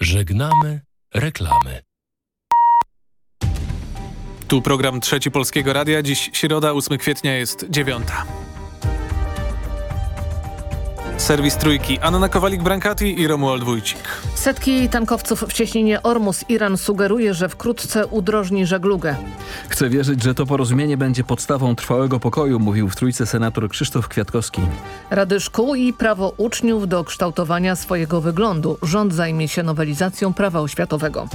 Żegnamy reklamy. Tu program Trzeci Polskiego Radia. Dziś środa, 8 kwietnia jest dziewiąta. Serwis Trójki. Anna Kowalik-Brankati i Romuald Wójcik. Setki tankowców w cieśninie Ormus Iran sugeruje, że wkrótce udrożni żeglugę. Chcę wierzyć, że to porozumienie będzie podstawą trwałego pokoju, mówił w Trójce senator Krzysztof Kwiatkowski. Rady szkół i prawo uczniów do kształtowania swojego wyglądu. Rząd zajmie się nowelizacją prawa oświatowego.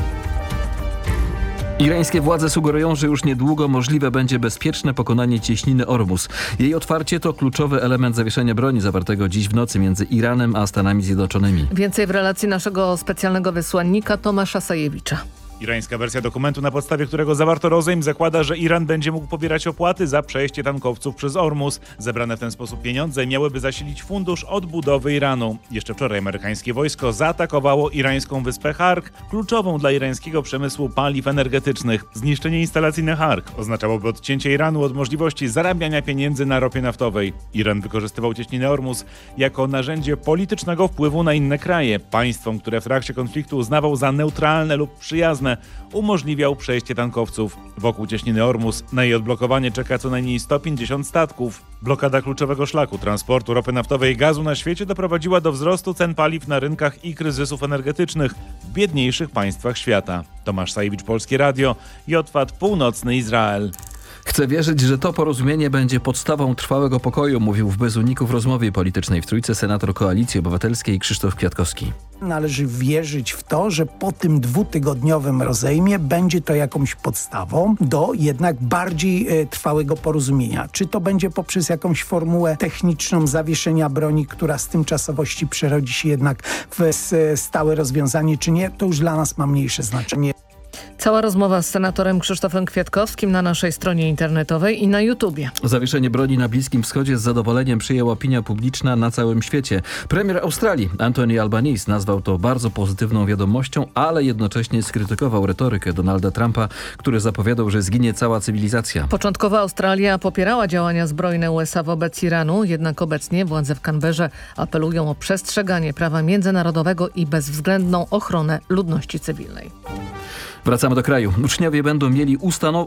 Irańskie władze sugerują, że już niedługo możliwe będzie bezpieczne pokonanie cieśniny Ormus. Jej otwarcie to kluczowy element zawieszenia broni zawartego dziś w nocy między Iranem a Stanami Zjednoczonymi. Więcej w relacji naszego specjalnego wysłannika Tomasza Sajewicza. Irańska wersja dokumentu, na podstawie którego zawarto rozejm, zakłada, że Iran będzie mógł pobierać opłaty za przejście tankowców przez Ormus. Zebrane w ten sposób pieniądze miałyby zasilić fundusz odbudowy Iranu. Jeszcze wczoraj amerykańskie wojsko zaatakowało irańską wyspę Hark, kluczową dla irańskiego przemysłu paliw energetycznych. Zniszczenie instalacji na Hark oznaczałoby odcięcie Iranu od możliwości zarabiania pieniędzy na ropie naftowej. Iran wykorzystywał cieśninę Ormus jako narzędzie politycznego wpływu na inne kraje. Państwom, które w trakcie konfliktu uznawał za neutralne lub przyjazne, umożliwiał przejście tankowców. Wokół cieśniny Ormus na jej odblokowanie czeka co najmniej 150 statków. Blokada kluczowego szlaku transportu ropy naftowej i gazu na świecie doprowadziła do wzrostu cen paliw na rynkach i kryzysów energetycznych w biedniejszych państwach świata. Tomasz Sajewicz, Polskie Radio, Jotwat, Północny Izrael. Chcę wierzyć, że to porozumienie będzie podstawą trwałego pokoju, mówił w bez uników rozmowie politycznej w Trójce senator Koalicji Obywatelskiej Krzysztof Kwiatkowski. Należy wierzyć w to, że po tym dwutygodniowym rozejmie będzie to jakąś podstawą do jednak bardziej e, trwałego porozumienia. Czy to będzie poprzez jakąś formułę techniczną zawieszenia broni, która z tymczasowości przerodzi się jednak w s- stałe rozwiązanie, czy nie, to już dla nas ma mniejsze znaczenie. Cała rozmowa z senatorem Krzysztofem Kwiatkowskim na naszej stronie internetowej i na YouTubie. Zawieszenie broni na Bliskim Wschodzie z zadowoleniem przyjęła opinia publiczna na całym świecie. Premier Australii Anthony Albanese nazwał to bardzo pozytywną wiadomością, ale jednocześnie skrytykował retorykę Donalda Trumpa, który zapowiadał, że zginie cała cywilizacja. Początkowo Australia popierała działania zbrojne USA wobec Iranu, jednak obecnie władze w Canberrze apelują o przestrzeganie prawa międzynarodowego i bezwzględną ochronę ludności cywilnej. Wracamy do kraju. Uczniowie będą mieli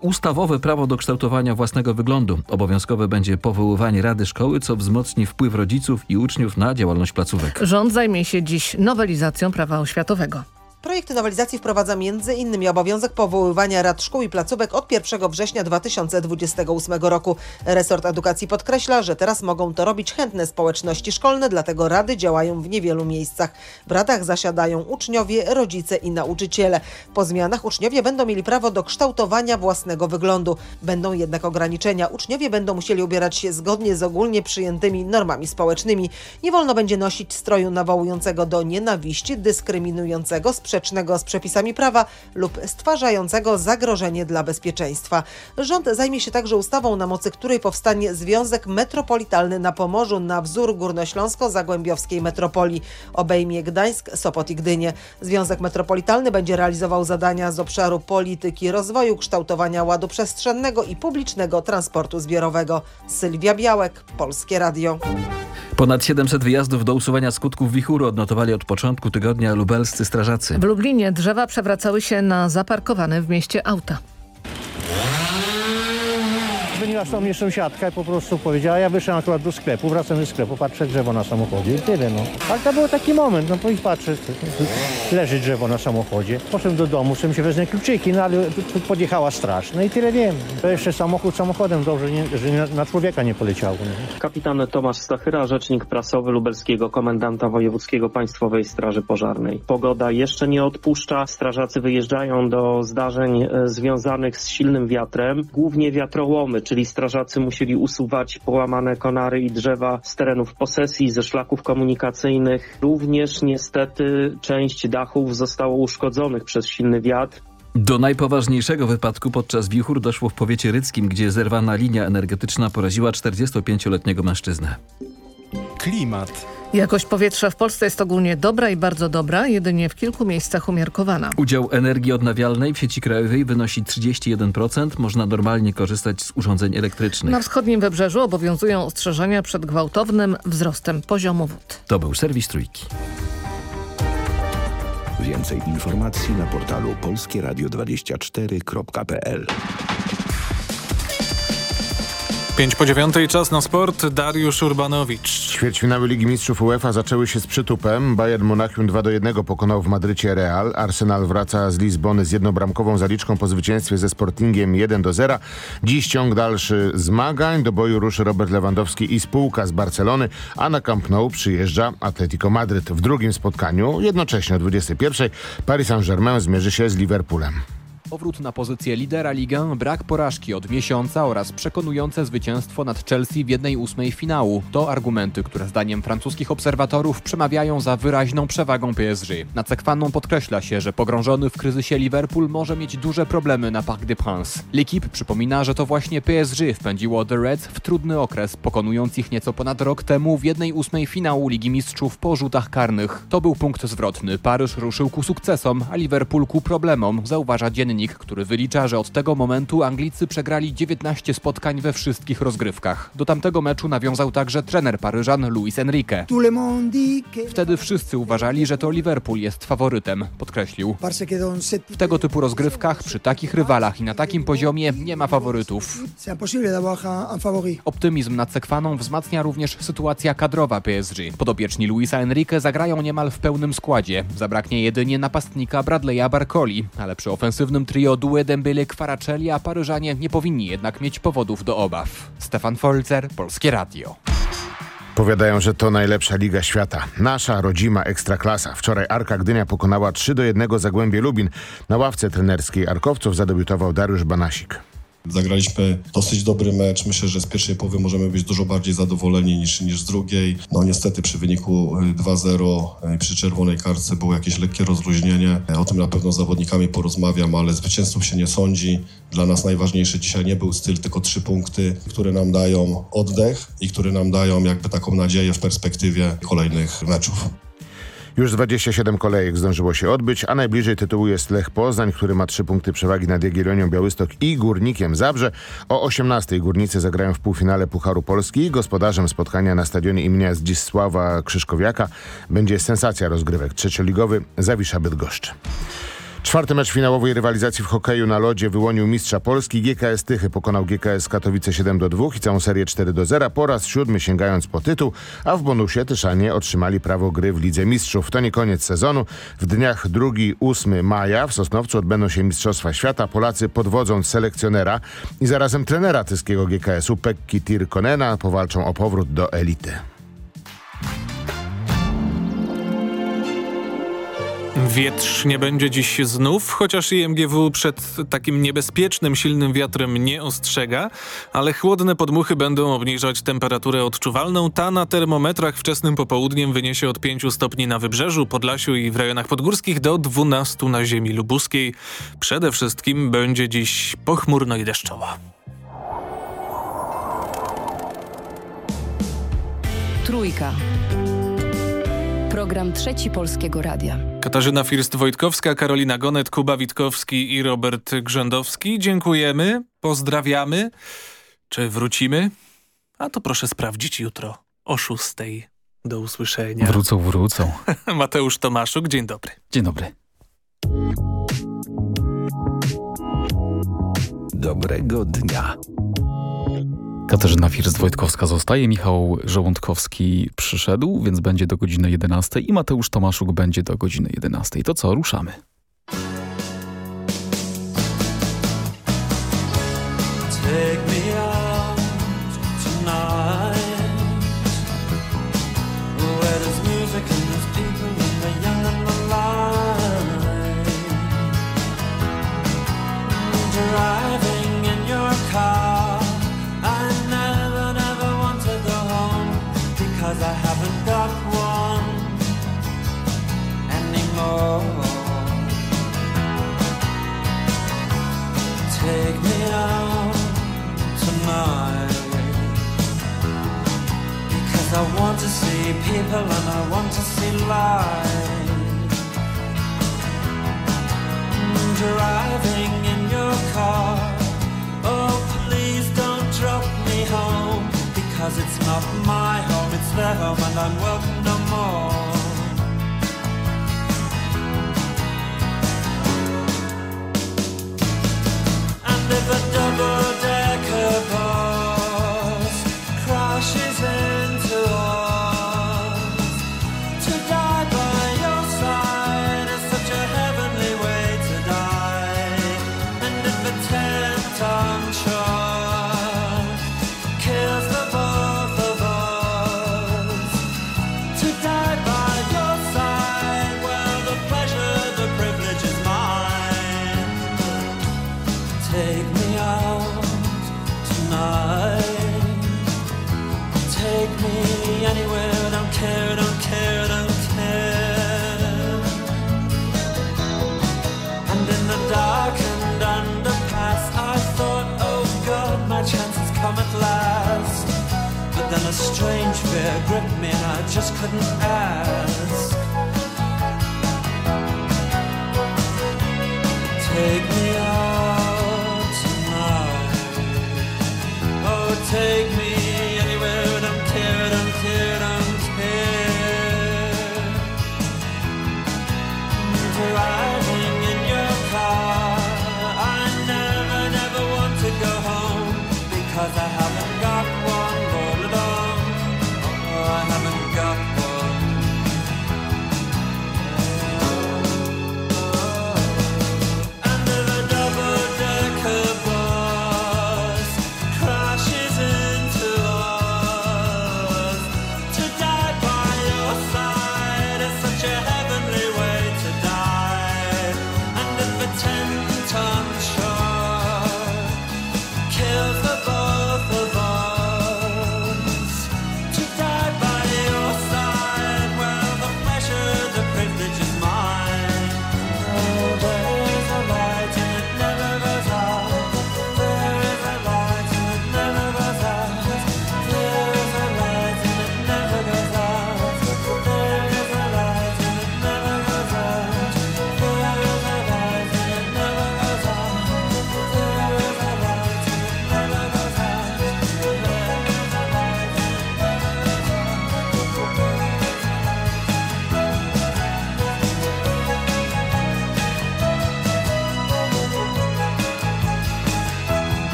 ustawowe prawo do kształtowania własnego wyglądu. Obowiązkowe będzie powoływanie Rady Szkoły, co wzmocni wpływ rodziców i uczniów na działalność placówek. Rząd zajmie się dziś nowelizacją prawa oświatowego. Projekt nowelizacji wprowadza m.in. obowiązek powoływania rad szkół i placówek od 1 września 2028 roku. Resort Edukacji podkreśla, że teraz mogą to robić chętne społeczności szkolne, dlatego rady działają w niewielu miejscach. W radach zasiadają uczniowie, rodzice i nauczyciele. Po zmianach uczniowie będą mieli prawo do kształtowania własnego wyglądu. Będą jednak ograniczenia. Uczniowie będą musieli ubierać się zgodnie z ogólnie przyjętymi normami społecznymi. Nie wolno będzie nosić stroju nawołującego do nienawiści, dyskryminującego, sprzecznego z przepisami prawa lub stwarzającego zagrożenie dla bezpieczeństwa. Rząd zajmie się także ustawą, na mocy której powstanie Związek Metropolitalny na Pomorzu na wzór Górnośląsko-Zagłębiowskiej Metropolii. Obejmie Gdańsk, Sopot i Gdynię. Związek Metropolitalny będzie realizował zadania z obszaru polityki rozwoju, kształtowania ładu przestrzennego i publicznego transportu zbiorowego. Sylwia Białek, Polskie Radio. Ponad 700 wyjazdów do usuwania skutków wichuru odnotowali od początku tygodnia lubelscy strażacy. W Lublinie drzewa przewracały się na zaparkowane w mieście auta. Dzwoniła do mnie sąsiadka i po prostu powiedziała, ja wyszedłem akurat do sklepu, wracam ze sklepu, patrzę drzewo na samochodzie i tyle no. Ale to był taki moment, no i patrzę, leży drzewo na samochodzie. Poszedłem do domu, sobie się wezmę kluczyki, no ale podjechała straż, no i tyle wiem. To jeszcze samochód samochodem, dobrze, nie, że nie, na człowieka nie poleciało. No. Kapitan Tomasz Stachyra, rzecznik prasowy lubelskiego komendanta wojewódzkiego Państwowej Straży Pożarnej. Pogoda jeszcze nie odpuszcza. Strażacy wyjeżdżają do zdarzeń e, związanych z silnym wiatrem, głównie wiatrołomy, czyli strażacy musieli usuwać połamane konary i drzewa z terenów posesji, ze szlaków komunikacyjnych. Również niestety część dachów zostało uszkodzonych przez silny wiatr. Do najpoważniejszego wypadku podczas wichur doszło w powiecie ryckim, gdzie zerwana linia energetyczna poraziła 45-letniego mężczyznę. Klimat. Jakość powietrza w Polsce jest ogólnie dobra i bardzo dobra, jedynie w kilku miejscach umiarkowana. Udział energii odnawialnej w sieci krajowej wynosi 31%. Można normalnie korzystać z urządzeń elektrycznych. Na wschodnim wybrzeżu obowiązują ostrzeżenia przed gwałtownym wzrostem poziomu wód. To był serwis Trójki. Więcej informacji na portalu polskieradio24.pl 5 po dziewiątej czas na sport. Dariusz Urbanowicz. Ćwierćfinały Ligi Mistrzów UEFA zaczęły się z przytupem. Bayern Monachium 2 do 1 pokonał w Madrycie Real. Arsenal wraca z Lizbony z jednobramkową zaliczką po zwycięstwie ze Sportingiem 1 do 0. Dziś ciąg dalszy zmagań. Do boju ruszy Robert Lewandowski i spółka z Barcelony, a na Camp Nou przyjeżdża Atletico Madryt. W drugim spotkaniu, jednocześnie o 21 Paris Saint-Germain zmierzy się z Liverpoolem. Powrót na pozycję lidera ligę, brak porażki od miesiąca oraz przekonujące zwycięstwo nad Chelsea w jednej ósmej finału. To argumenty, które zdaniem francuskich obserwatorów przemawiają za wyraźną przewagą PSG. Na Cekwaną podkreśla się, że pogrążony w kryzysie Liverpool może mieć duże problemy na Parc des Princes. L'Equipe przypomina, że to właśnie PSG wpędziło The Reds w trudny okres, pokonując ich nieco ponad rok temu w jednej ósmej finału Ligi Mistrzów po rzutach karnych. To był punkt zwrotny. Paryż ruszył ku sukcesom, a Liverpool ku problemom, zauważa dziennik dziennik, który wylicza, że od tego momentu Anglicy przegrali 19 spotkań we wszystkich rozgrywkach. Do tamtego meczu nawiązał także trener Paryżan Luis Enrique. Wtedy wszyscy uważali, że to Liverpool jest faworytem, podkreślił. W tego typu rozgrywkach, przy takich rywalach i na takim poziomie nie ma faworytów. Optymizm nad Sekwaną wzmacnia również sytuacja kadrowa PSG. Podobieczni Luisa Enrique zagrają niemal w pełnym składzie. Zabraknie jedynie napastnika Bradley'a Barcoli, ale przy ofensywnym trio Due Dembele Kwaracelli, a Paryżanie nie powinni jednak mieć powodów do obaw. Stefan Folzer, Polskie Radio. Powiadają, że to najlepsza liga świata. Nasza rodzima ekstraklasa. Wczoraj Arka Gdynia pokonała 3 do 1 Zagłębie Lubin. Na ławce trenerskiej Arkowców zadebiutował Dariusz Banasik. Zagraliśmy dosyć dobry mecz. Myślę, że z pierwszej połowy możemy być dużo bardziej zadowoleni niż, niż z drugiej. No niestety przy wyniku 2-0 i przy czerwonej kartce było jakieś lekkie rozluźnienie. O tym na pewno z zawodnikami porozmawiam, ale zwycięzców się nie sądzi. Dla nas najważniejszy dzisiaj nie był styl, tylko trzy punkty, które nam dają oddech i które nam dają jakby taką nadzieję w perspektywie kolejnych meczów. Już 27 kolejek zdążyło się odbyć, a najbliżej tytułu jest Lech Poznań, który ma trzy punkty przewagi nad Jagiellonią Białystok i Górnikiem Zabrze. O 18 Górnicy zagrają w półfinale Pucharu Polski. Gospodarzem spotkania na stadionie imienia Zdzisława Krzyszkowiaka będzie sensacja rozgrywek trzecioligowy Zawisza Bydgoszcz. Czwarty mecz finałowej rywalizacji w hokeju na lodzie wyłonił mistrza Polski. GKS Tychy pokonał GKS Katowice 7 do 2 i całą serię 4 do 0 po raz siódmy sięgając po tytuł, a w bonusie Tyszanie otrzymali prawo gry w Lidze Mistrzów. To nie koniec sezonu. W dniach 2-8 maja w Sosnowcu odbędą się Mistrzostwa Świata. Polacy podwodząc selekcjonera i zarazem trenera tyskiego GKS-u Pekki Tirkonena powalczą o powrót do elity. Wietrz nie będzie dziś znów, chociaż IMGW przed takim niebezpiecznym, silnym wiatrem nie ostrzega, ale chłodne podmuchy będą obniżać temperaturę odczuwalną. Ta na termometrach wczesnym popołudniem wyniesie od 5 stopni na wybrzeżu, Podlasiu i w rejonach podgórskich do 12 na ziemi lubuskiej. Przede wszystkim będzie dziś pochmurno i deszczowo. Trójka. Program Trzeci Polskiego Radia. Katarzyna First-Wojtkowska, Karolina Gonet, Kuba Witkowski i Robert Grzędowski. Dziękujemy, pozdrawiamy. Czy wrócimy? A to proszę sprawdzić jutro o szóstej. Do usłyszenia. Wrócą, wrócą. Mateusz Tomaszuk, dzień dobry. Dzień dobry. Dobrego dnia. Katarzyna First-Wojtkowska zostaje, Michał Żołądkowski przyszedł, więc będzie do godziny 11 i Mateusz Tomaszuk będzie do godziny 11. To co, ruszamy. not my home, it's their home, and I'm welcome no more. And if a double gripped me and I just couldn't ask. Take me out tonight. Oh, take me anywhere and I'm teared, I'm teared, I'm teared.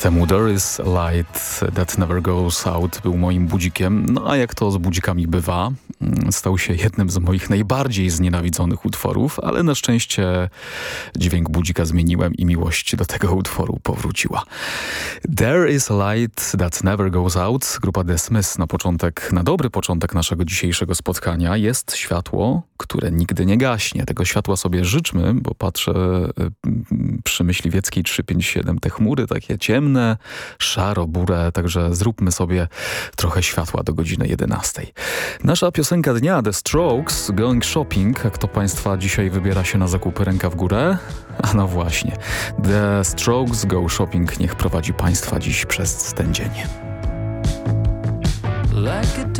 temu There is a light that never goes out był moim budzikiem, no a jak to z budzikami bywa, mm, stał się jednym z moich najbardziej znienawidzonych utworów, ale na szczęście dźwięk budzika zmieniłem i miłość do tego utworu powróciła. There is a light that never goes out, grupa The Smiths na początek, na dobry początek naszego dzisiejszego spotkania jest światło, które nigdy nie gaśnie. Tego światła sobie życzmy, bo patrzę y, mm, przy Myśliwieckiej 357 te chmury takie ciemne, ciemne, szaro-burę, także zróbmy sobie trochę światła do godziny 11. Nasza piosenka dnia The Strokes, Going Shopping. Kto Państwa dzisiaj wybiera się na zakupy ręka w górę? A no właśnie, The Strokes Go Shopping niech prowadzi Państwa dziś przez ten dzień. Like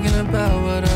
thinking about what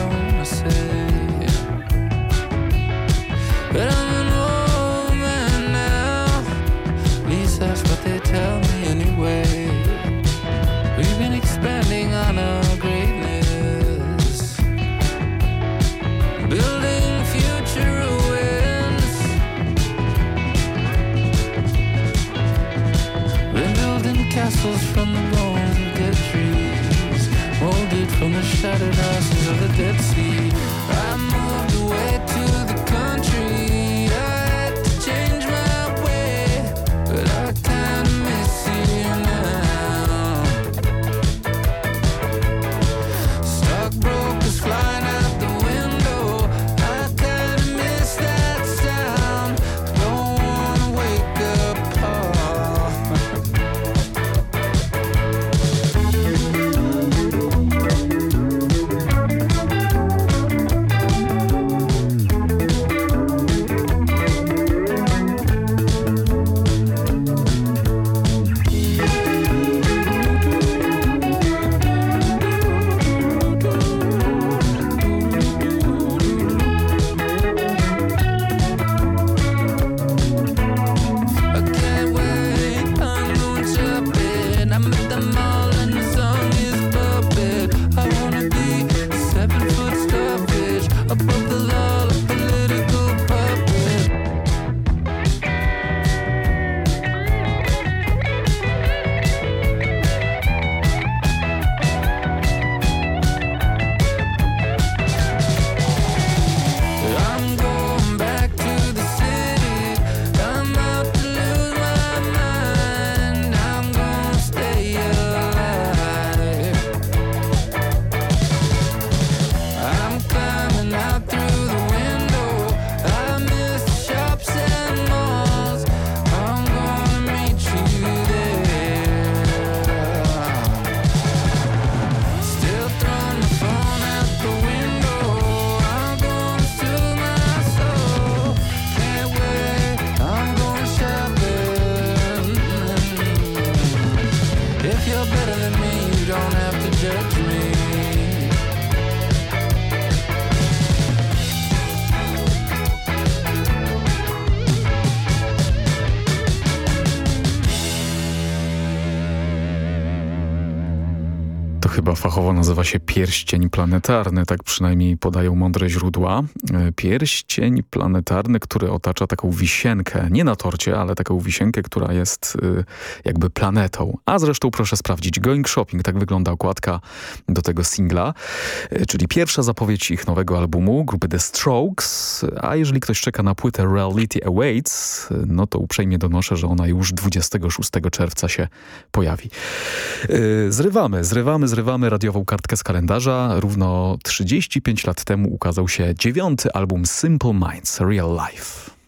fachowo nazywa się pierścień planetarny, tak przynajmniej podają mądre źródła. E, Pierścień planetarny, który otacza taką wisienkę, nie na torcie, ale taką wisienkę, która jest y, jakby planetą. A zresztą proszę sprawdzić, Going Shopping, tak wygląda okładka do tego singla, e, czyli pierwsza zapowiedź ich nowego albumu grupy The Strokes, a jeżeli ktoś czeka na płytę Reality Awaits, e, no to uprzejmie donoszę, że ona już 26 czerwca się pojawi. Zrywamy, zrywamy, zrywamy radiową kartkę z kalendarza. Równo 35 lat temu ukazał się dziewiąty album Simple Minds, Real Life.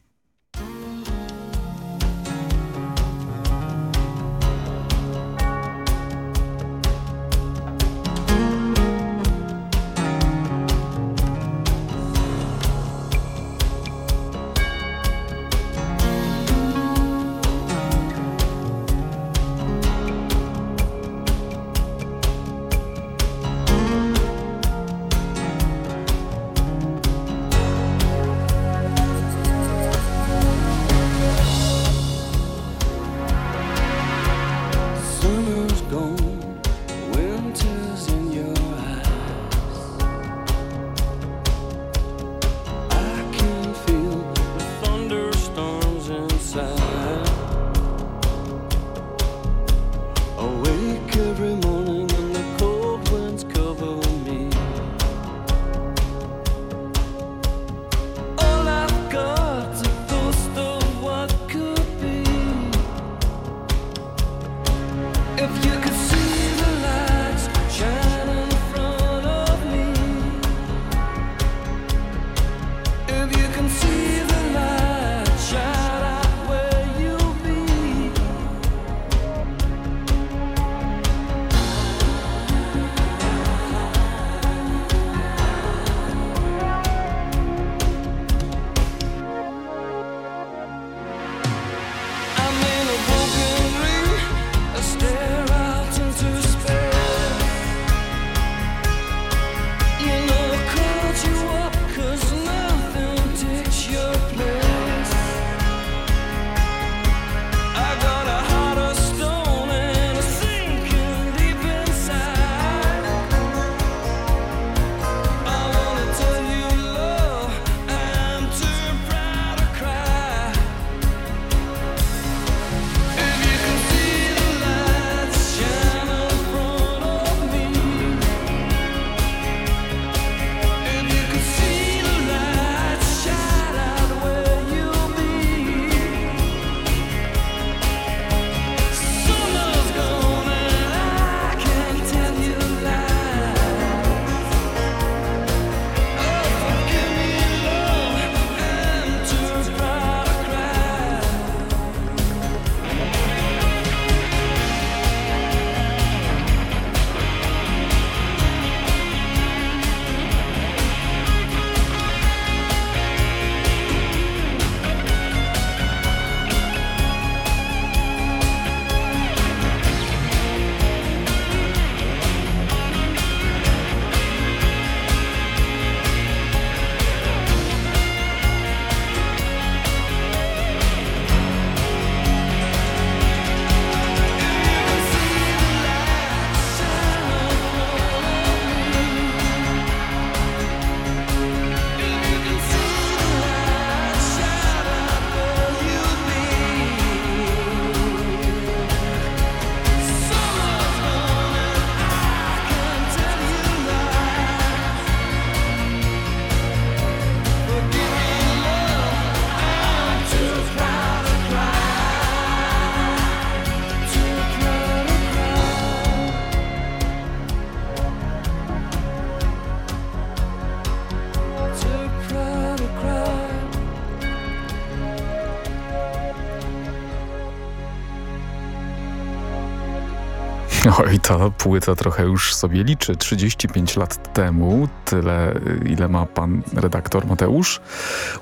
Ta płyta trochę już sobie liczy. 35 lat temu, tyle ile ma pan redaktor Mateusz,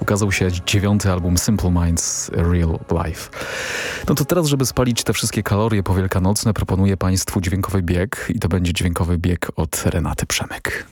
ukazał się dziewiąty album Simple Minds Real Life. No to teraz, żeby spalić te wszystkie kalorie powielkanocne, proponuję państwu dźwiękowy bieg i to będzie dźwiękowy bieg od Renaty Przemyk.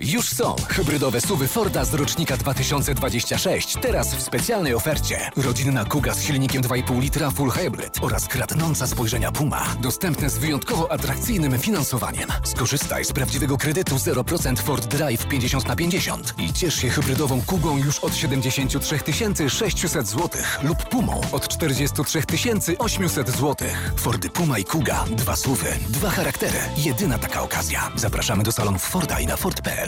Już są hybrydowe suwy Forda z rocznika 2026, teraz w specjalnej ofercie. Rodzinna Kuga z silnikiem 2,5 litra Full Hybrid oraz kradnąca spojrzenia Puma. Dostępne z wyjątkowo atrakcyjnym finansowaniem. Skorzystaj z prawdziwego kredytu 0% Ford Drive 50 na 50 i ciesz się hybrydową Kugą już od 73 600 zł lub Pumą od 43 800 zł. Fordy Puma i Kuga. Dwa suwy, dwa charaktery. Jedyna taka okazja. Zapraszamy do salonów Forda i na Ford.pl.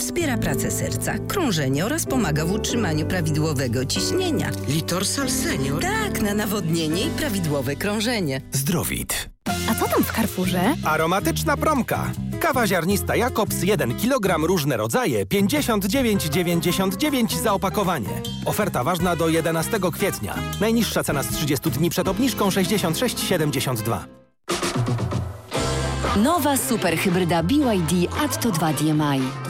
wspiera pracę serca, krążenie oraz pomaga w utrzymaniu prawidłowego ciśnienia. Litorsal Senior? Tak, na nawodnienie i prawidłowe krążenie. Zdrowit. A co tam w Carrefourze? Aromatyczna promka. Kawa ziarnista Jakobs 1 kg różne rodzaje 59,99 za opakowanie. Oferta ważna do 11 kwietnia. Najniższa cena z 30 dni przed obniżką 66,72. Nowa superhybryda BYD Atto 2 DMI.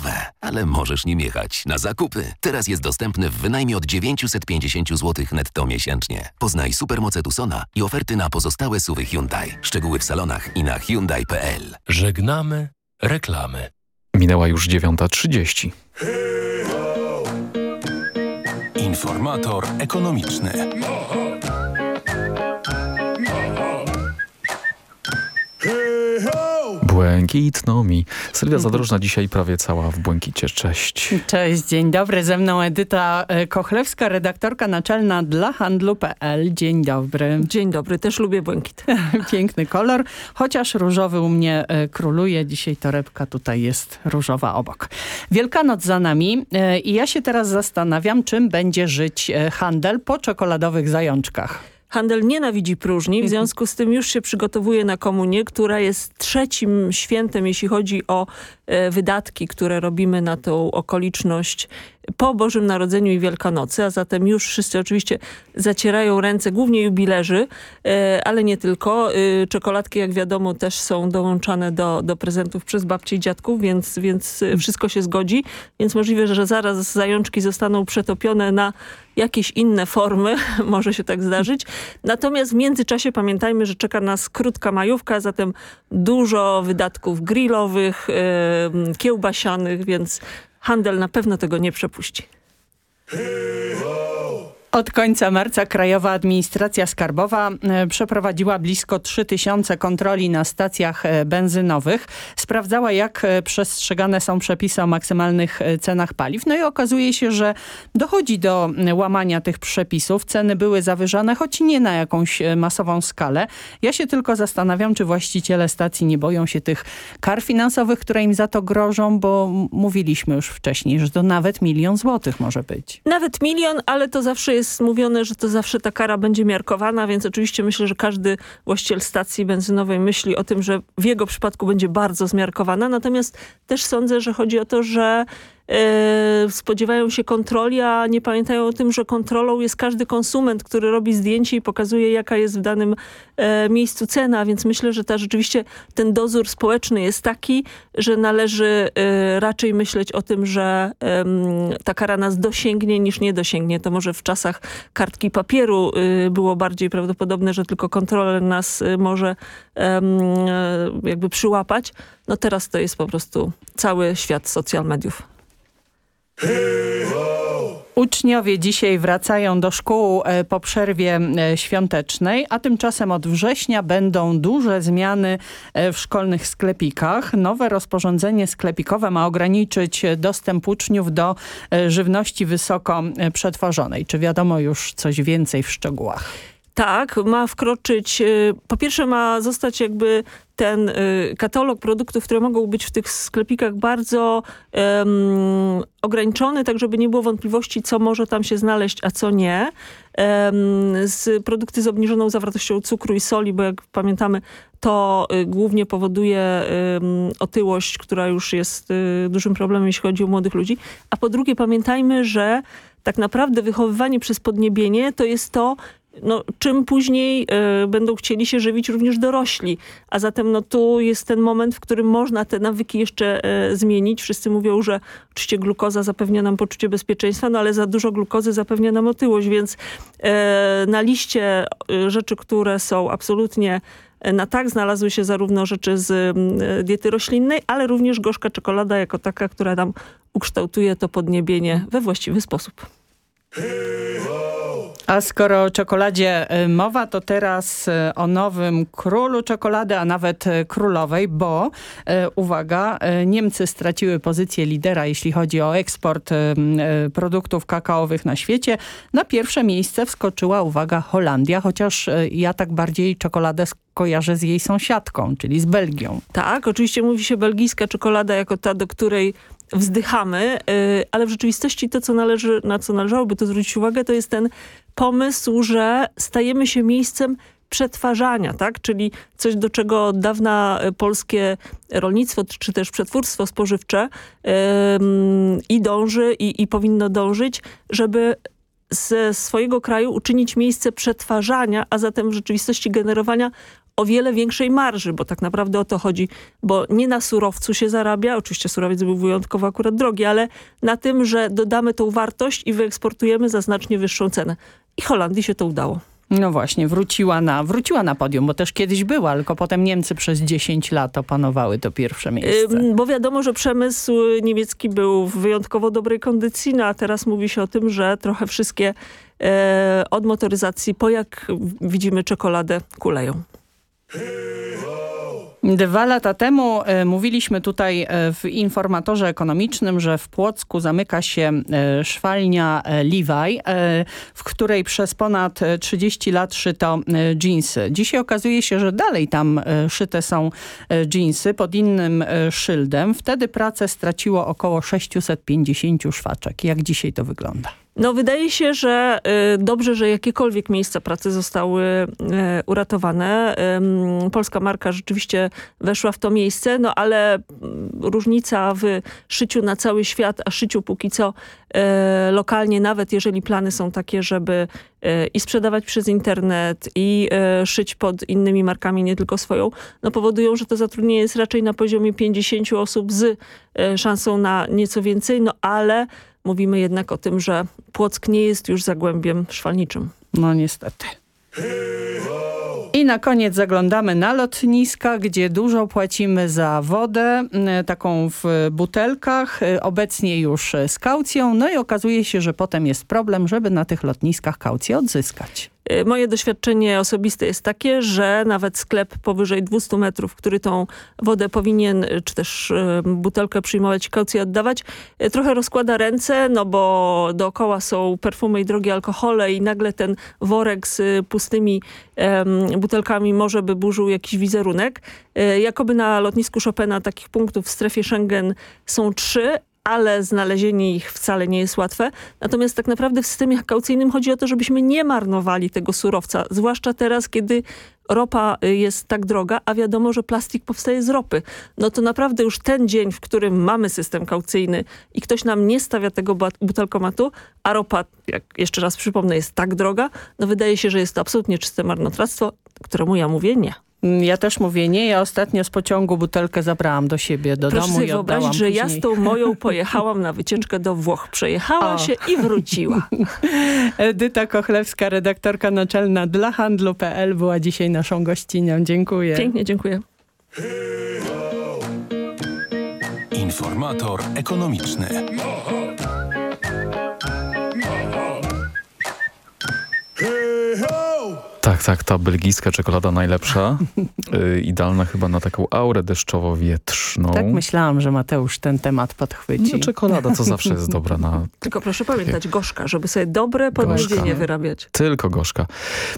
ale możesz nim jechać na zakupy. Teraz jest dostępny w wynajmie od 950 zł netto miesięcznie. Poznaj supermoce Tucsona i oferty na pozostałe suwy Hyundai. Szczegóły w salonach i na hyundai.pl. Żegnamy reklamy. Minęła już 9.30. Informator ekonomiczny. Błękitno mi. Sylwia Zadrożna dzisiaj prawie cała w błękicie. Cześć. Cześć, dzień dobry. Ze mną Edyta e, Kochlewska, redaktorka naczelna dla handlu.pl. Dzień dobry. Dzień dobry, też lubię błękit. Piękny kolor, chociaż różowy u mnie e, króluje. Dzisiaj torebka tutaj jest różowa obok. Wielkanoc za nami e, i ja się teraz zastanawiam, czym będzie żyć handel po czekoladowych zajączkach. Handel nienawidzi próżni, w związku z tym już się przygotowuje na komunię, która jest trzecim świętem, jeśli chodzi o e, wydatki, które robimy na tą okoliczność po Bożym Narodzeniu i Wielkanocy, a zatem już wszyscy oczywiście zacierają ręce, głównie jubilerzy, e, ale nie tylko. E, czekoladki, jak wiadomo, też są dołączane do, do prezentów przez babci i dziadków, więc, więc wszystko się zgodzi. Więc możliwe, że zaraz zajączki zostaną przetopione na jakieś inne formy, może się tak zdarzyć. Natomiast w międzyczasie pamiętajmy, że czeka nas krótka majówka, zatem dużo wydatków grillowych, kiełbasianych, więc handel na pewno tego nie przepuści. Od końca marca Krajowa Administracja Skarbowa e, przeprowadziła blisko 3000 kontroli na stacjach e, benzynowych. Sprawdzała jak e, przestrzegane są przepisy o maksymalnych cenach paliw. No i okazuje się, że dochodzi do łamania tych przepisów. Ceny były zawyżane, choć nie na jakąś masową skalę. Ja się tylko zastanawiam, czy właściciele stacji nie boją się tych kar finansowych, które im za to grożą, bo mówiliśmy już wcześniej, że to nawet milion złotych może być. Nawet milion, ale to zawsze jest jest mówione, że to zawsze ta kara będzie miarkowana, więc oczywiście myślę, że każdy właściciel stacji benzynowej myśli o tym, że w jego przypadku będzie bardzo zmiarkowana. Natomiast też sądzę, że chodzi o to, że spodziewają się kontroli, a nie pamiętają o tym, że kontrolą jest każdy konsument, który robi zdjęcie i pokazuje, jaka jest w danym e, miejscu cena, więc myślę, że ta rzeczywiście ten dozór społeczny jest taki, że należy e, raczej myśleć o tym, że ta kara nas dosięgnie niż nie dosięgnie. To może w czasach kartki papieru y, było bardziej prawdopodobne, że tylko kontroler nas y, może e, jakby przyłapać. No teraz to jest po prostu cały świat social mediów. Uczniowie dzisiaj wracają do szkół e, po przerwie e, świątecznej, a tymczasem od września będą duże zmiany e, w szkolnych sklepikach. Nowe rozporządzenie sklepikowe ma ograniczyć dostęp uczniów do żywności wysoko przetworzonej. Czy wiadomo już coś więcej w szczegółach? Tak, ma wkroczyć, y, po pierwsze ma zostać jakby ten y, katalog produktów, które mogą być w tych sklepikach bardzo em, ograniczony, tak żeby nie było wątpliwości, co może tam się znaleźć, a co nie. Em, z produkty z obniżoną zawartością cukru i soli, bo jak pamiętamy, to y, głównie powoduje otyłość, która już jest dużym problemem, jeśli chodzi o młodych ludzi. A po drugie pamiętajmy, że tak naprawdę wychowywanie przez podniebienie to jest to, no, czym później y, będą chcieli się żywić również dorośli. A zatem no, tu jest ten moment, w którym można te nawyki jeszcze y, zmienić. Wszyscy mówią, że oczywiście glukoza zapewnia nam poczucie bezpieczeństwa, no ale za dużo glukozy zapewnia nam otyłość, więc y, na liście rzeczy, które są absolutnie na tak znalazły się zarówno rzeczy z diety roślinnej, ale również gorzka czekolada jako taka, która nam ukształtuje to podniebienie we właściwy sposób. A skoro o czekoladzie y, mowa, to teraz y, o nowym królu czekolady, a nawet y, królowej, bo uwaga, Niemcy straciły pozycję lidera, jeśli chodzi o eksport produktów kakaowych na świecie. Na pierwsze miejsce wskoczyła, uwaga, Holandia, chociaż ja tak bardziej czekoladę kojarzę z jej sąsiadką, czyli z Belgią. Tak, oczywiście mówi się belgijska czekolada jako ta, do której wzdychamy, y, ale w rzeczywistości to, co należy, na co należałoby to zwrócić uwagę, to jest ten pomysł, że stajemy się miejscem przetwarzania, tak? Czyli coś, do czego od dawna y, polskie rolnictwo, czy też przetwórstwo spożywcze ym, i dąży i, i powinno dążyć, żeby ze swojego kraju uczynić miejsce przetwarzania, a zatem w rzeczywistości generowania o wiele większej marży, bo tak naprawdę o to chodzi, bo nie na surowcu się zarabia, oczywiście surowiec był wyjątkowo akurat drogi, ale na tym, że dodamy tą wartość i wyeksportujemy za znacznie wyższą cenę. I Holandii się to udało. No właśnie, wróciła na, wróciła na podium, bo też kiedyś była, tylko potem Niemcy przez 10 lat opanowały to pierwsze miejsce. Ym, Bo wiadomo, że przemysł niemiecki był w wyjątkowo dobrej kondycji, no a teraz mówi się o tym, że trochę wszystkie e, od motoryzacji po jak widzimy czekoladę kuleją. Dwa lata temu e, mówiliśmy tutaj e, w informatorze ekonomicznym, że w Płocku zamyka się e, szwalnia Levi, w której przez ponad e, 30 lat szyto dżinsy. Dzisiaj okazuje się, że dalej tam szyte są dżinsy pod innym szyldem. Wtedy pracę straciło około 650 szwaczek. Jak dzisiaj to wygląda? No wydaje się, że y, dobrze, że jakiekolwiek miejsca pracy zostały y, uratowane. Polska marka rzeczywiście weszła w to miejsce, no ale mm, różnica w szyciu na cały świat, a szyciu póki co y, lokalnie, nawet jeżeli plany są takie, żeby i sprzedawać przez internet i szyć pod innymi markami, nie tylko swoją, no powodują, że to zatrudnienie jest raczej na poziomie 50 osób z szansą na nieco więcej, no ale mówimy jednak o tym, że Płock nie jest już zagłębiem szwalniczym. No niestety. I na koniec zaglądamy na lotniska, gdzie dużo płacimy za wodę, taką w butelkach, obecnie już z kaucją. No i okazuje się, że potem jest problem, żeby na tych lotniskach kaucję odzyskać. Y, Moje doświadczenie osobiste jest takie, że nawet sklep powyżej 200 metrów, który tą wodę powinien, y, czy też y, butelkę przyjmować, kaucję oddawać, trochę rozkłada ręce, no bo dookoła są perfumy i drogie alkohole i nagle ten worek z pustymi butelkami może by burzył jakiś wizerunek. Jakoby na lotnisku Chopina takich punktów w strefie Schengen są trzy, ale znalezienie ich wcale nie jest łatwe. Natomiast tak naprawdę w systemie kaucyjnym chodzi o to, żebyśmy nie marnowali tego surowca, zwłaszcza teraz, kiedy ropa y, jest tak droga, a wiadomo, że plastik powstaje z ropy. No to naprawdę już ten dzień, w którym mamy system kaucyjny i ktoś nam nie stawia tego butelkomatu, a ropa, jak jeszcze raz przypomnę, jest tak droga, no wydaje się, że jest to absolutnie czyste marnotrawstwo, któremu ja mówię nie. Mm, Ja też mówię nie. Ja ostatnio z pociągu butelkę zabrałam do siebie, do Proszę domu sobie i wyobrazić, że ja z tą moją pojechałam na wycieczkę do Włoch. Przejechała O. się i wróciła. Edyta Kochlewska, redaktorka naczelna dla handlu.pl była dzisiaj naszą gościnią. Dziękuję. Pięknie, dziękuję. Informator ekonomiczny. Tak, tak, ta belgijska czekolada najlepsza. y, idealna chyba na taką aurę deszczowo-wietrzną. Tak myślałam, że Mateusz ten temat podchwyci. No, czekolada to zawsze jest dobra na Tylko proszę pamiętać, gorzka, żeby sobie dobre Gorzka. wyrabiać. tylko gorzka.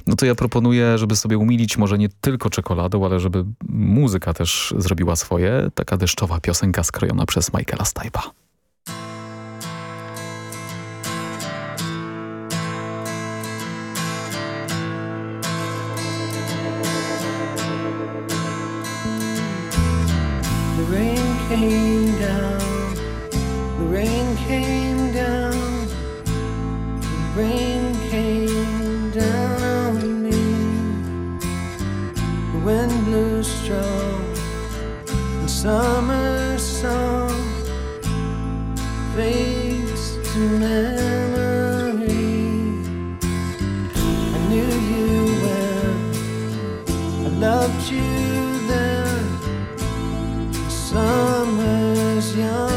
No to ja proponuję, żeby sobie umilić może nie tylko czekoladą, ale żeby muzyka też zrobiła swoje. Taka deszczowa piosenka skrojona przez Michaela Stipe'a. Summer song fades to memory. I knew you when I loved you then. Summer's young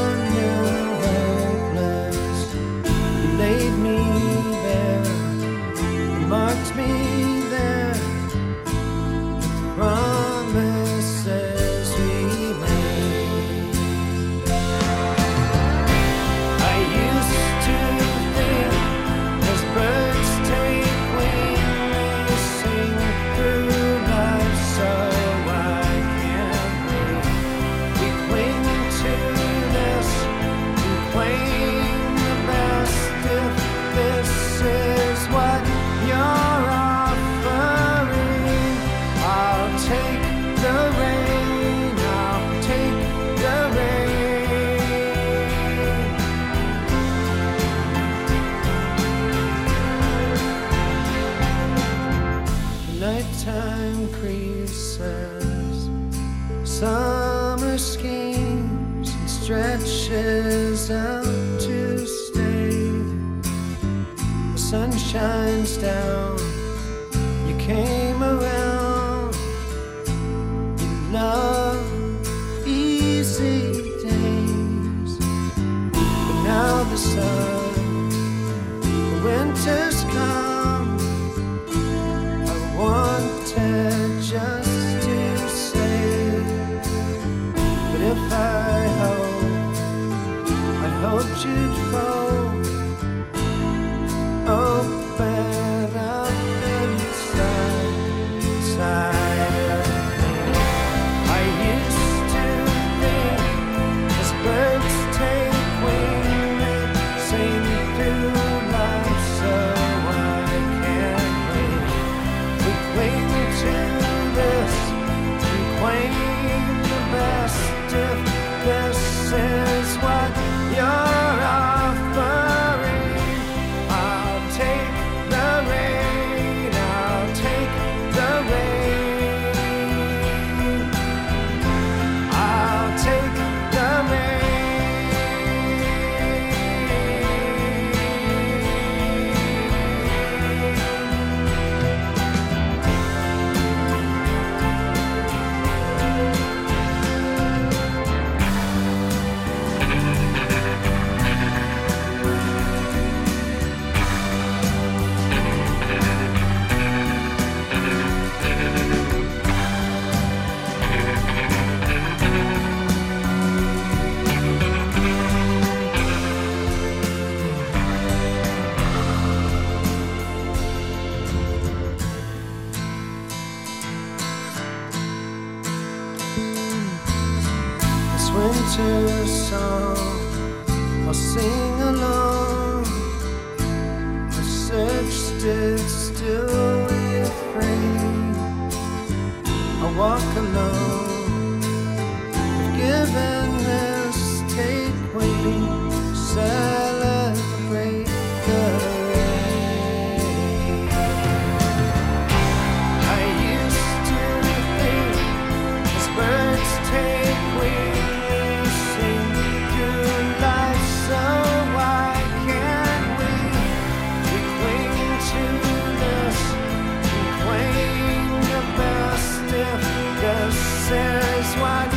wide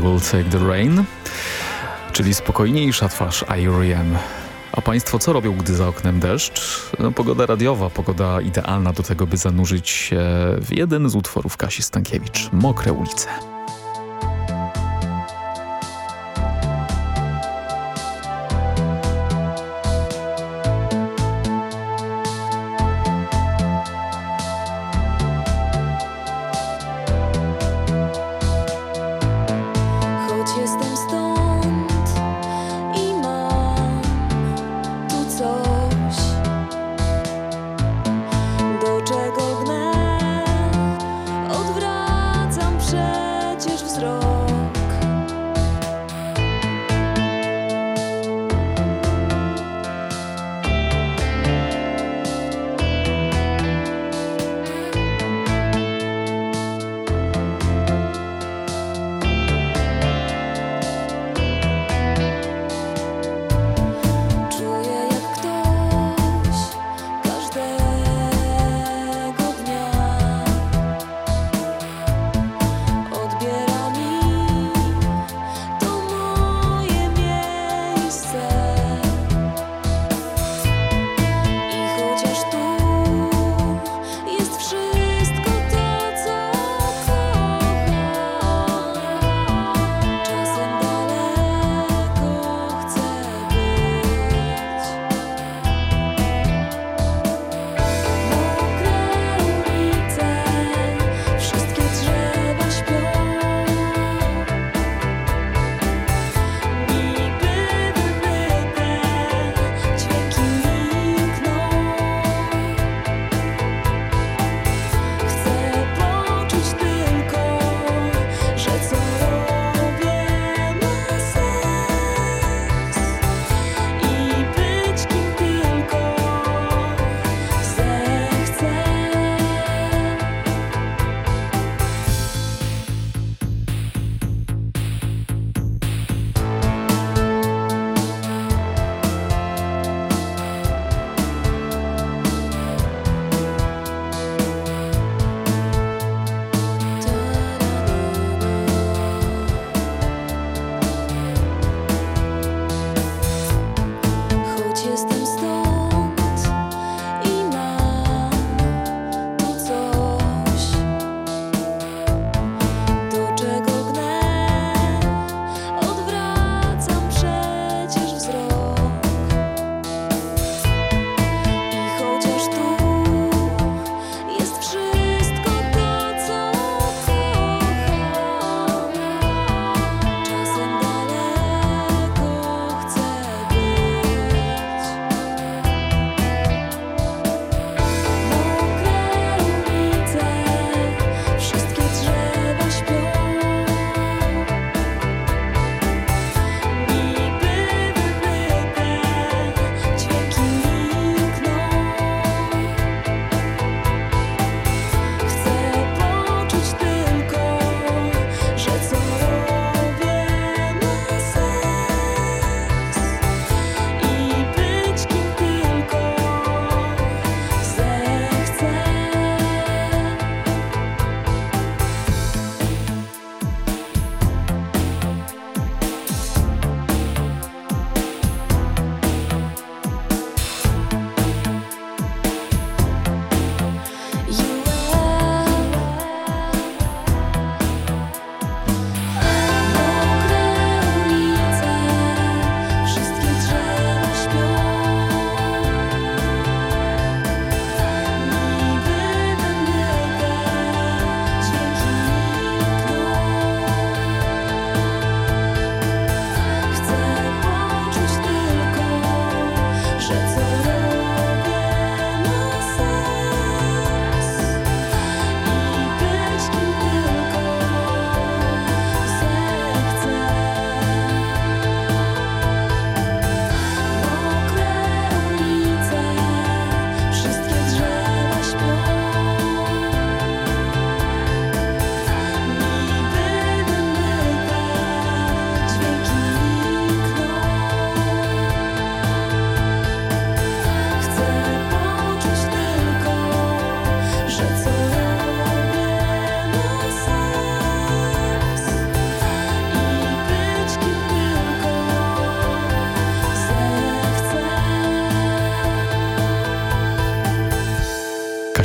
Will Take the Rain, czyli spokojniejsza twarz I.R.E.M. A Państwo co robią, gdy za oknem deszcz? No, pogoda radiowa, pogoda idealna do tego, by zanurzyć się w jeden z utworów Kasi Stankiewicz, Mokre ulice.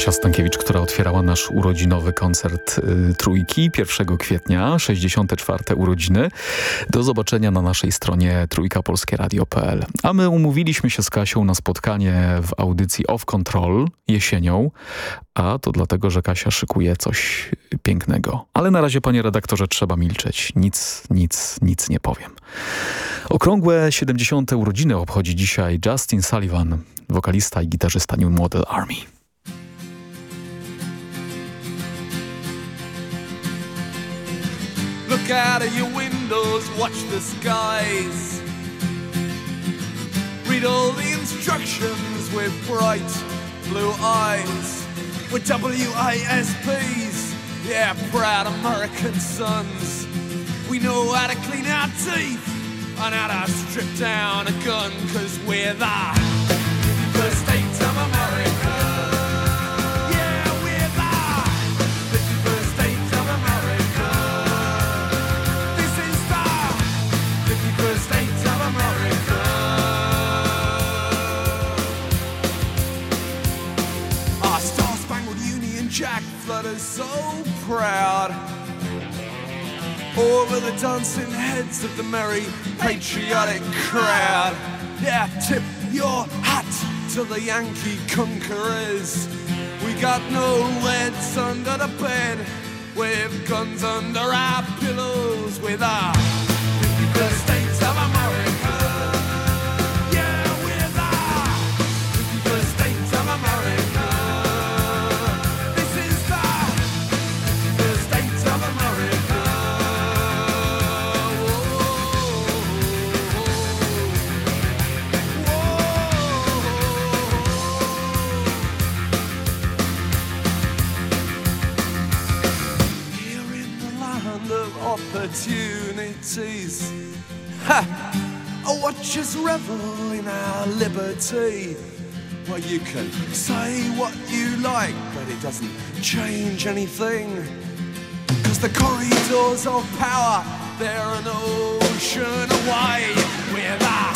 Kasia Stankiewicz, która otwierała nasz urodzinowy koncert y, Trójki 1 kwietnia, 64. urodziny. Do zobaczenia na naszej stronie trójkapolskieradio.pl. A my umówiliśmy się z Kasią na spotkanie w audycji Off Control jesienią, a to dlatego, że Kasia szykuje coś pięknego. Ale na razie, panie redaktorze, trzeba milczeć. Nic, nic, nic nie powiem. Okrągłe 70. urodziny obchodzi dzisiaj Justin Sullivan, wokalista i gitarzysta New Model Army. Look out of your windows, watch the skies. Read all the instructions with bright blue eyes. We're WASPs, yeah, proud American sons. We know how to clean our teeth and how to strip down a gun, cause we're the first states of America. Jack flutters so proud over the dancing heads of the merry patriotic crowd. Yeah, tip your hat to the Yankee conquerors. We got no leads under the bed, with guns under our pillows, with our 51st states opportunities. Ha! Watch us revel in our liberty. Well, you can say what you like, but it doesn't change anything. Cause the corridors of power, they're an ocean away. We're the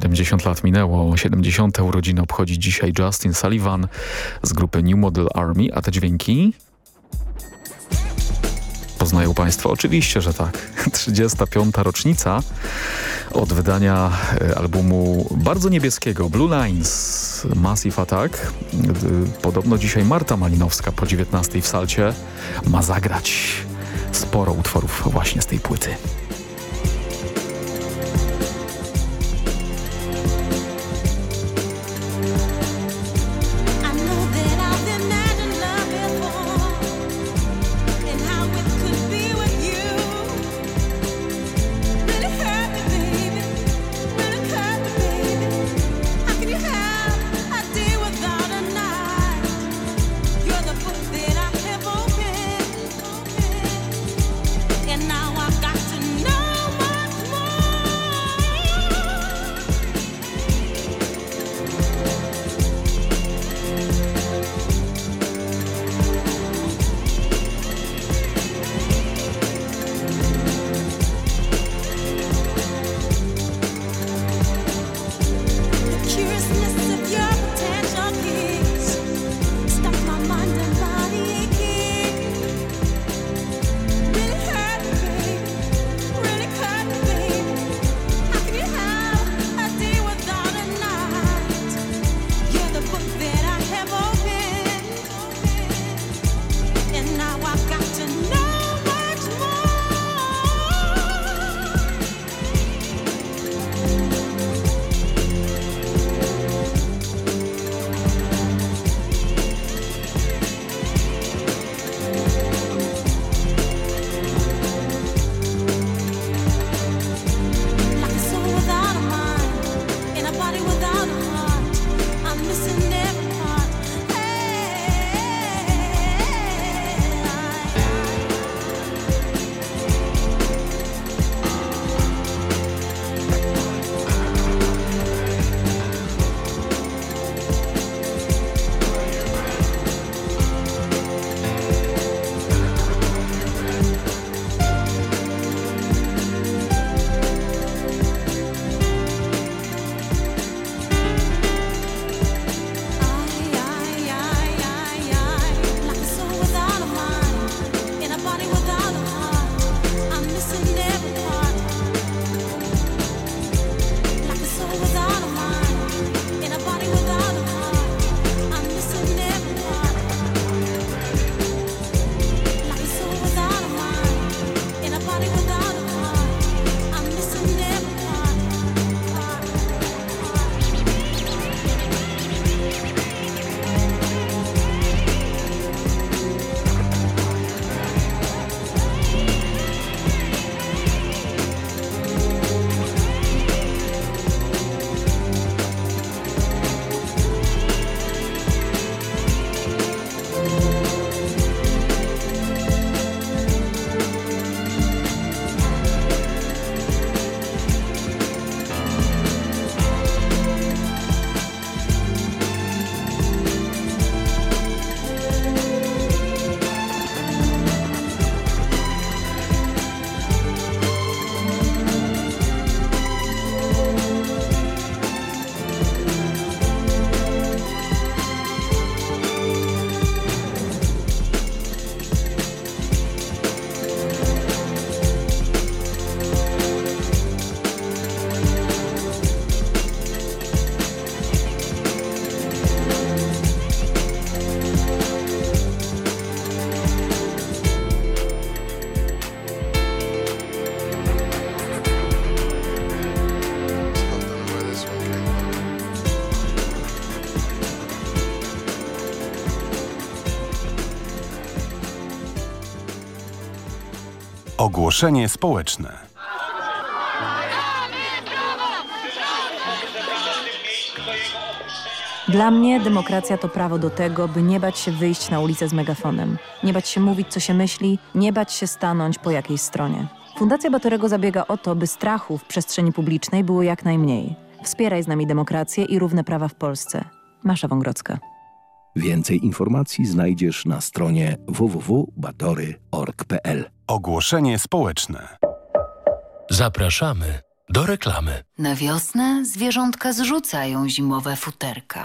70 lat minęło, 70. urodziny obchodzi dzisiaj Justin Sullivan z grupy New Model Army, a te dźwięki? Poznają Państwo? Oczywiście, że tak. 35. rocznica od wydania e, albumu bardzo niebieskiego Blue Lines Massive Attack. E, Podobno dzisiaj Marta Malinowska po 19 w salcie ma zagrać sporo utworów właśnie z tej płyty. Ogłoszenie społeczne. Dla mnie demokracja to prawo do tego, by nie bać się wyjść na ulicę z megafonem, nie bać się mówić, co się myśli, nie bać się stanąć po jakiejś stronie. Fundacja Batorego zabiega o to, by strachu w przestrzeni publicznej było jak najmniej. Wspieraj z nami demokrację i równe prawa w Polsce. Masza Wągrodzka. Więcej informacji znajdziesz na stronie www.batory.org.pl. Ogłoszenie społeczne. Zapraszamy do reklamy. Na wiosnę zwierzątka zrzucają zimowe futerka.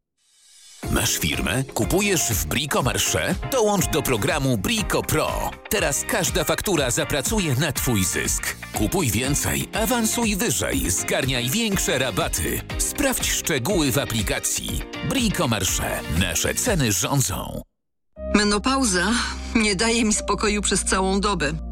Masz firmę? Kupujesz w Brico Marché? Dołącz do programu Brico Pro. Teraz każda faktura zapracuje na Twój zysk. Kupuj więcej, awansuj wyżej, zgarniaj większe rabaty. Sprawdź szczegóły w aplikacji. Brico Marché. Nasze ceny rządzą. Menopauza nie daje mi spokoju przez całą dobę.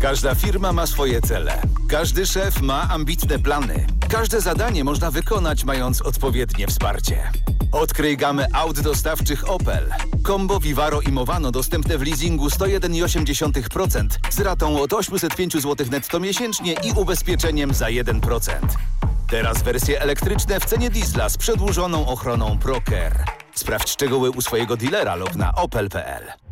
Każda firma ma swoje cele. Każdy szef ma ambitne plany. Każde zadanie można wykonać mając odpowiednie wsparcie. Odkryj gamę aut dostawczych Opel. Combo, Vivaro i Movano dostępne w leasingu 101,8% z ratą od 805 zł netto miesięcznie i ubezpieczeniem za 1%. Teraz wersje elektryczne w cenie diesla z przedłużoną ochroną ProCare. Sprawdź szczegóły u swojego dealera lub na opel.pl.